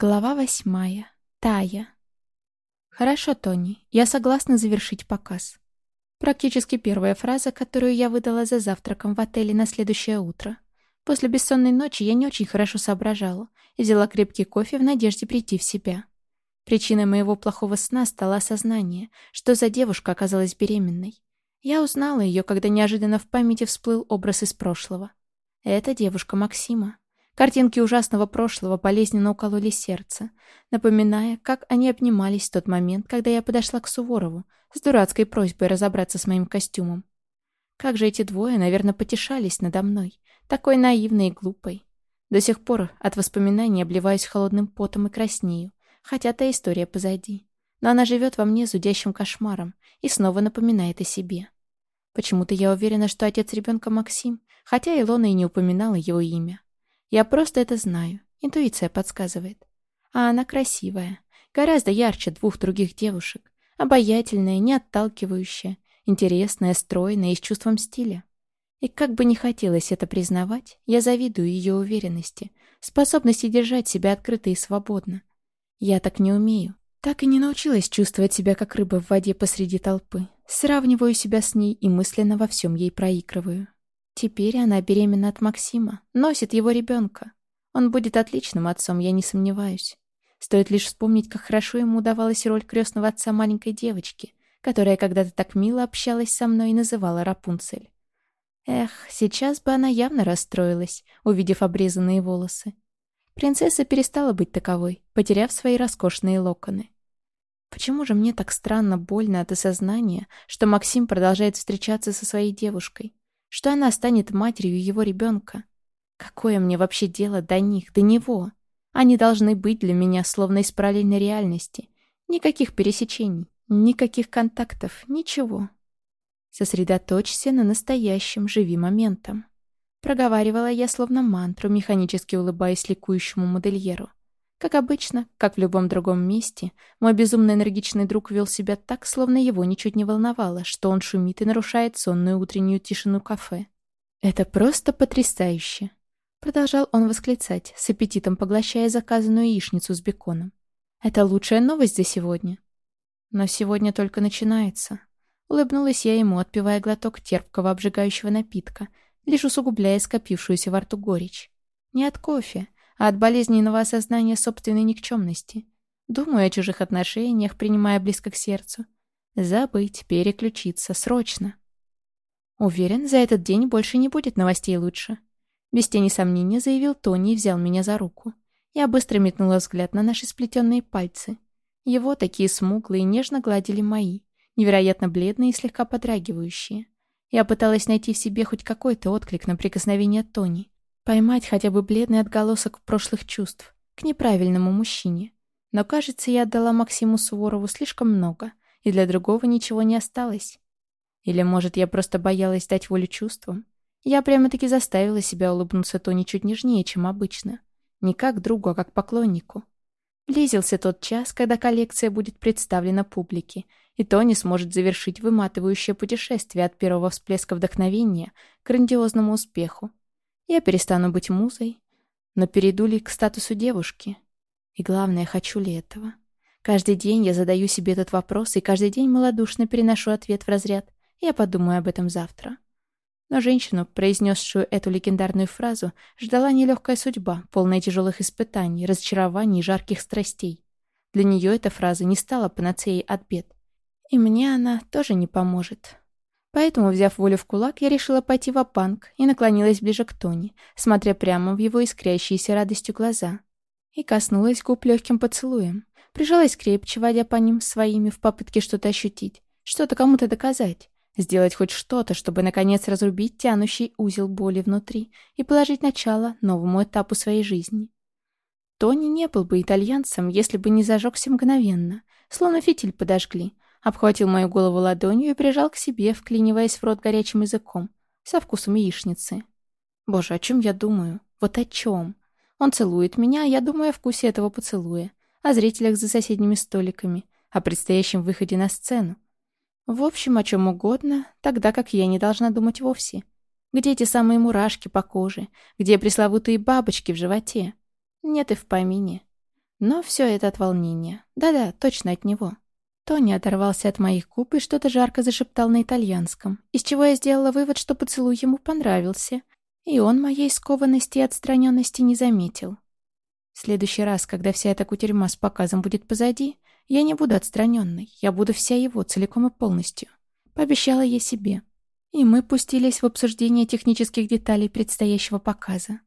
Глава восьмая. Тая. «Хорошо, Тони, я согласна завершить показ». Практически первая фраза, которую я выдала за завтраком в отеле на следующее утро. После бессонной ночи я не очень хорошо соображала и взяла крепкий кофе в надежде прийти в себя. Причиной моего плохого сна стало осознание, что за девушка оказалась беременной. Я узнала ее, когда неожиданно в памяти всплыл образ из прошлого. Это девушка Максима. Картинки ужасного прошлого болезненно укололи сердце, напоминая, как они обнимались в тот момент, когда я подошла к Суворову с дурацкой просьбой разобраться с моим костюмом. Как же эти двое, наверное, потешались надо мной, такой наивной и глупой. До сих пор от воспоминаний обливаюсь холодным потом и краснею, хотя та история позади. Но она живет во мне зудящим кошмаром и снова напоминает о себе. Почему-то я уверена, что отец ребенка Максим, хотя Илона и не упоминала его имя. Я просто это знаю. Интуиция подсказывает. А она красивая. Гораздо ярче двух других девушек. Обаятельная, не отталкивающая, интересная, стройная и с чувством стиля. И как бы не хотелось это признавать, я завидую ее уверенности, способности держать себя открыто и свободно. Я так не умею. Так и не научилась чувствовать себя как рыба в воде посреди толпы. Сравниваю себя с ней и мысленно во всем ей проигрываю. Теперь она беременна от Максима, носит его ребенка. Он будет отличным отцом, я не сомневаюсь. Стоит лишь вспомнить, как хорошо ему удавалась роль крестного отца маленькой девочки, которая когда-то так мило общалась со мной и называла Рапунцель. Эх, сейчас бы она явно расстроилась, увидев обрезанные волосы. Принцесса перестала быть таковой, потеряв свои роскошные локоны. Почему же мне так странно больно от осознания, что Максим продолжает встречаться со своей девушкой? Что она станет матерью его ребенка. Какое мне вообще дело до них, до него? Они должны быть для меня словно из параллельной реальности. Никаких пересечений, никаких контактов, ничего. Сосредоточься на настоящем, живи моментом. Проговаривала я словно мантру, механически улыбаясь ликующему модельеру. Как обычно, как в любом другом месте, мой безумно энергичный друг вел себя так, словно его ничуть не волновало, что он шумит и нарушает сонную утреннюю тишину кафе. «Это просто потрясающе!» Продолжал он восклицать, с аппетитом поглощая заказанную яичницу с беконом. «Это лучшая новость за сегодня!» «Но сегодня только начинается!» Улыбнулась я ему, отпивая глоток терпкого обжигающего напитка, лишь усугубляя скопившуюся во рту горечь. Не от кофе, а от болезненного осознания собственной никчемности. Думаю о чужих отношениях, принимая близко к сердцу. Забыть, переключиться, срочно. Уверен, за этот день больше не будет новостей лучше. Без тени сомнения заявил Тони и взял меня за руку. Я быстро метнула взгляд на наши сплетенные пальцы. Его такие смуглые нежно гладили мои, невероятно бледные и слегка подрагивающие. Я пыталась найти в себе хоть какой-то отклик на прикосновение Тони, Поймать хотя бы бледный отголосок прошлых чувств к неправильному мужчине. Но, кажется, я отдала Максиму Суворову слишком много, и для другого ничего не осталось. Или, может, я просто боялась дать волю чувствам? Я прямо-таки заставила себя улыбнуться Тони чуть нежнее, чем обычно. Не как другу, а как поклоннику. Близился тот час, когда коллекция будет представлена публике, и Тони сможет завершить выматывающее путешествие от первого всплеска вдохновения к грандиозному успеху. Я перестану быть музой, но перейду ли к статусу девушки? И главное, хочу ли этого? Каждый день я задаю себе этот вопрос, и каждый день малодушно переношу ответ в разряд «я подумаю об этом завтра». Но женщину, произнесшую эту легендарную фразу, ждала нелегкая судьба, полная тяжелых испытаний, разочарований и жарких страстей. Для нее эта фраза не стала панацеей от бед. И мне она тоже не поможет. Поэтому, взяв волю в кулак, я решила пойти в банк и наклонилась ближе к Тони, смотря прямо в его искрящиеся радостью глаза. И коснулась губ легким поцелуем. Прижалась крепче, водя по ним своими в попытке что-то ощутить, что-то кому-то доказать, сделать хоть что-то, чтобы наконец разрубить тянущий узел боли внутри и положить начало новому этапу своей жизни. Тони не был бы итальянцем, если бы не зажегся мгновенно, словно фитиль подожгли, обхватил мою голову ладонью и прижал к себе, вклиниваясь в рот горячим языком, со вкусом яичницы. Боже, о чем я думаю? Вот о чем? Он целует меня, а я думаю о вкусе этого поцелуя, о зрителях за соседними столиками, о предстоящем выходе на сцену. В общем, о чем угодно, тогда как я не должна думать вовсе. Где эти самые мурашки по коже? Где пресловутые бабочки в животе? Нет и в помине. Но все это от волнения. Да-да, точно от него. Тони оторвался от моих губ и что-то жарко зашептал на итальянском, из чего я сделала вывод, что поцелуй ему понравился, и он моей скованности и отстраненности не заметил. В следующий раз, когда вся эта кутерьма с показом будет позади, я не буду отстраненной, я буду вся его целиком и полностью. Пообещала я себе. И мы пустились в обсуждение технических деталей предстоящего показа.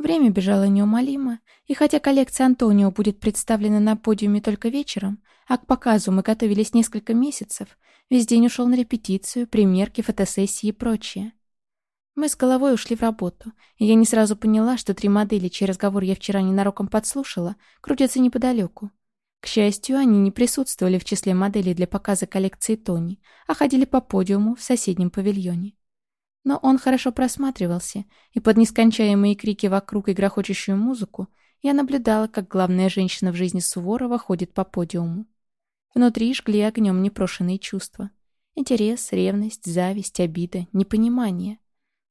Время бежало неумолимо, и хотя коллекция Антонио будет представлена на подиуме только вечером, а к показу мы готовились несколько месяцев, весь день ушел на репетицию, примерки, фотосессии и прочее. Мы с головой ушли в работу, и я не сразу поняла, что три модели, чей разговор я вчера ненароком подслушала, крутятся неподалеку. К счастью, они не присутствовали в числе моделей для показа коллекции Тони, а ходили по подиуму в соседнем павильоне. Но он хорошо просматривался, и под нескончаемые крики вокруг и грохочущую музыку я наблюдала, как главная женщина в жизни Суворова ходит по подиуму. Внутри жгли огнем непрошенные чувства. Интерес, ревность, зависть, обида, непонимание.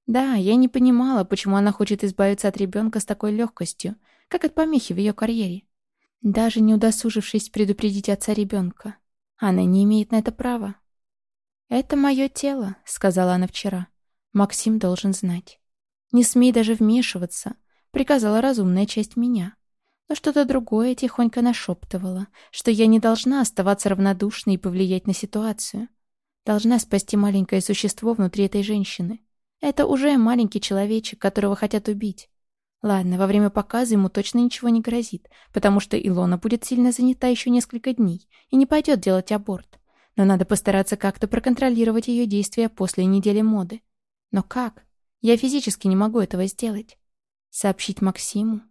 Да, я не понимала, почему она хочет избавиться от ребенка с такой легкостью, как от помехи в ее карьере. Даже не удосужившись предупредить отца ребенка. Она не имеет на это права. «Это мое тело», — сказала она вчера. Максим должен знать. «Не смей даже вмешиваться», — приказала разумная часть меня. Но что-то другое тихонько нашептывало, что я не должна оставаться равнодушной и повлиять на ситуацию. Должна спасти маленькое существо внутри этой женщины. Это уже маленький человечек, которого хотят убить. Ладно, во время показа ему точно ничего не грозит, потому что Илона будет сильно занята еще несколько дней и не пойдет делать аборт. Но надо постараться как-то проконтролировать ее действия после недели моды. Но как? Я физически не могу этого сделать. Сообщить Максиму?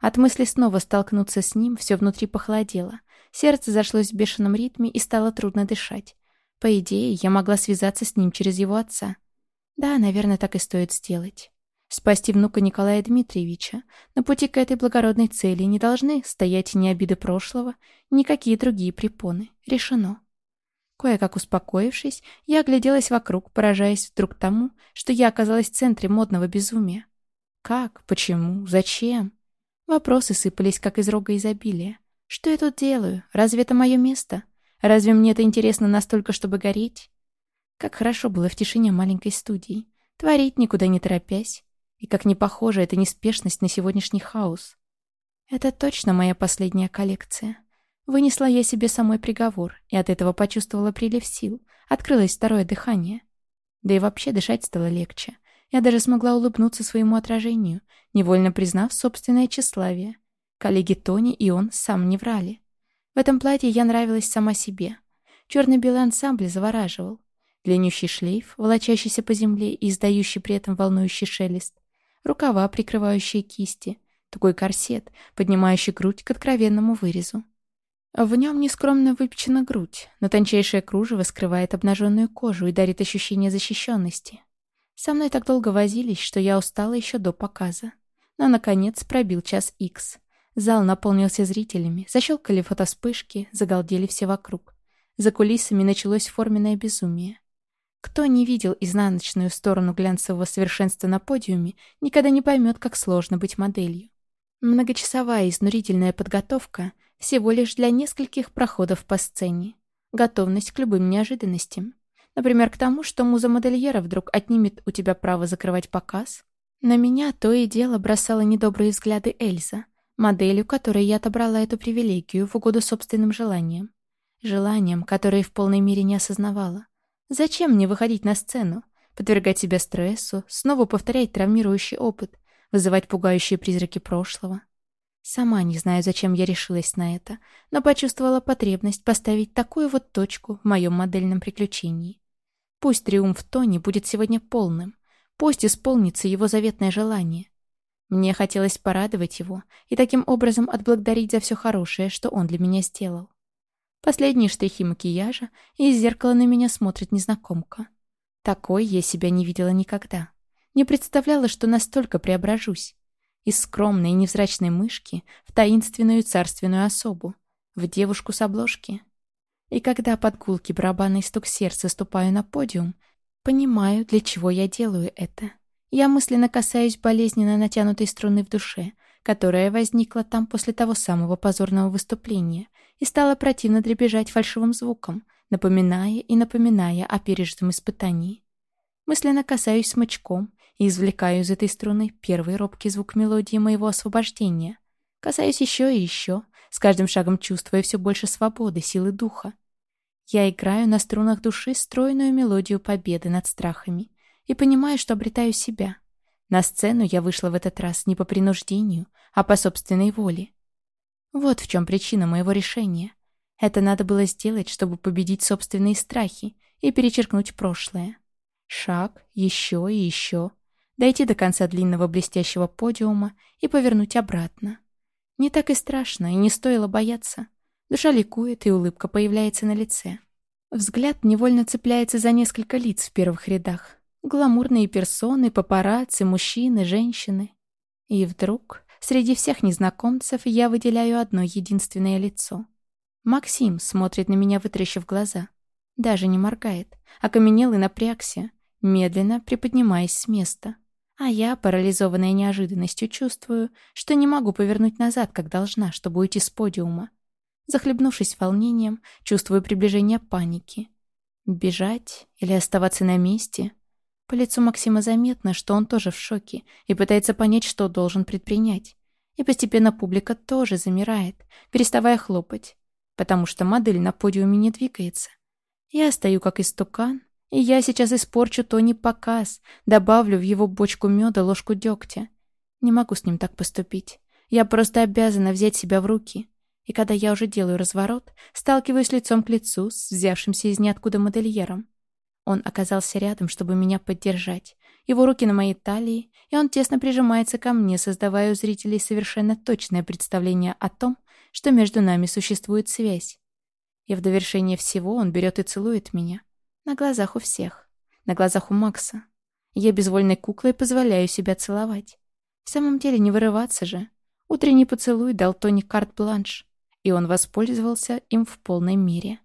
От мысли снова столкнуться с ним все внутри похолодело. Сердце зашлось в бешеном ритме и стало трудно дышать. По идее, я могла связаться с ним через его отца. Да, наверное, так и стоит сделать. Спасти внука Николая Дмитриевича. На пути к этой благородной цели не должны стоять ни обиды прошлого, ни какие другие препоны. Решено. Кое-как успокоившись, я огляделась вокруг, поражаясь вдруг тому, что я оказалась в центре модного безумия. Как? Почему? Зачем? Вопросы сыпались, как из рога изобилия. Что я тут делаю? Разве это мое место? Разве мне это интересно настолько, чтобы гореть? Как хорошо было в тишине маленькой студии. Творить никуда не торопясь. И как не похожа эта неспешность на сегодняшний хаос. Это точно моя последняя коллекция. Вынесла я себе самой приговор, и от этого почувствовала прилив сил. Открылось второе дыхание. Да и вообще дышать стало легче. Я даже смогла улыбнуться своему отражению, невольно признав собственное тщеславие. Коллеги Тони и он сам не врали. В этом платье я нравилась сама себе. Черно-белый ансамбль завораживал. Длиннющий шлейф, волочащийся по земле и издающий при этом волнующий шелест. Рукава, прикрывающие кисти. Такой корсет, поднимающий грудь к откровенному вырезу. В нем нескромно выпечена грудь, но тончайшее кружево скрывает обнаженную кожу и дарит ощущение защищенности. Со мной так долго возились, что я устала еще до показа. Но, наконец, пробил час икс. Зал наполнился зрителями, защелкали фотоспышки, загалдели все вокруг. За кулисами началось форменное безумие. Кто не видел изнаночную сторону глянцевого совершенства на подиуме, никогда не поймет, как сложно быть моделью. Многочасовая изнурительная подготовка — всего лишь для нескольких проходов по сцене. Готовность к любым неожиданностям. Например, к тому, что муза модельера вдруг отнимет у тебя право закрывать показ. На меня то и дело бросала недобрые взгляды Эльза, моделью, которой я отобрала эту привилегию в угоду собственным желаниям. Желаниям, которые в полной мере не осознавала. Зачем мне выходить на сцену? Подвергать себя стрессу, снова повторять травмирующий опыт, вызывать пугающие призраки прошлого. Сама не знаю, зачем я решилась на это, но почувствовала потребность поставить такую вот точку в моем модельном приключении. Пусть триумф Тони будет сегодня полным, пусть исполнится его заветное желание. Мне хотелось порадовать его и таким образом отблагодарить за все хорошее, что он для меня сделал. Последние штрихи макияжа, и из зеркала на меня смотрит незнакомка. Такой я себя не видела никогда. Не представляла, что настолько преображусь из скромной и невзрачной мышки в таинственную царственную особу, в девушку с обложки. И когда под гулки барабанный стук сердца ступаю на подиум, понимаю, для чего я делаю это. Я мысленно касаюсь болезненно натянутой струны в душе, которая возникла там после того самого позорного выступления и стала противно дребезжать фальшивым звуком, напоминая и напоминая о пережитом испытании. Мысленно касаюсь смычком и извлекаю из этой струны первый робкий звук мелодии моего освобождения. Касаюсь еще и еще, с каждым шагом чувствуя все больше свободы, силы духа. Я играю на струнах души стройную мелодию победы над страхами и понимаю, что обретаю себя. На сцену я вышла в этот раз не по принуждению, а по собственной воле. Вот в чем причина моего решения. Это надо было сделать, чтобы победить собственные страхи и перечеркнуть прошлое. Шаг, еще и еще. Дойти до конца длинного блестящего подиума и повернуть обратно. Не так и страшно, и не стоило бояться. Душа ликует, и улыбка появляется на лице. Взгляд невольно цепляется за несколько лиц в первых рядах. Гламурные персоны, папарацци, мужчины, женщины. И вдруг, среди всех незнакомцев, я выделяю одно единственное лицо. Максим смотрит на меня, вытрящив глаза. Даже не моргает, окаменел и напрягся, медленно приподнимаясь с места. А я, парализованная неожиданностью, чувствую, что не могу повернуть назад, как должна, чтобы уйти с подиума. Захлебнувшись волнением, чувствую приближение паники. Бежать или оставаться на месте? По лицу Максима заметно, что он тоже в шоке и пытается понять, что должен предпринять. И постепенно публика тоже замирает, переставая хлопать, потому что модель на подиуме не двигается. Я стою как истукан, и я сейчас испорчу Тони показ, добавлю в его бочку меда ложку дегтя. Не могу с ним так поступить. Я просто обязана взять себя в руки. И когда я уже делаю разворот, сталкиваюсь лицом к лицу с взявшимся из ниоткуда модельером. Он оказался рядом, чтобы меня поддержать. Его руки на моей талии, и он тесно прижимается ко мне, создавая у зрителей совершенно точное представление о том, что между нами существует связь. И в довершение всего он берет и целует меня. На глазах у всех. На глазах у Макса. Я безвольной куклой позволяю себя целовать. В самом деле не вырываться же. Утренний поцелуй дал Тони карт-бланш и он воспользовался им в полной мере.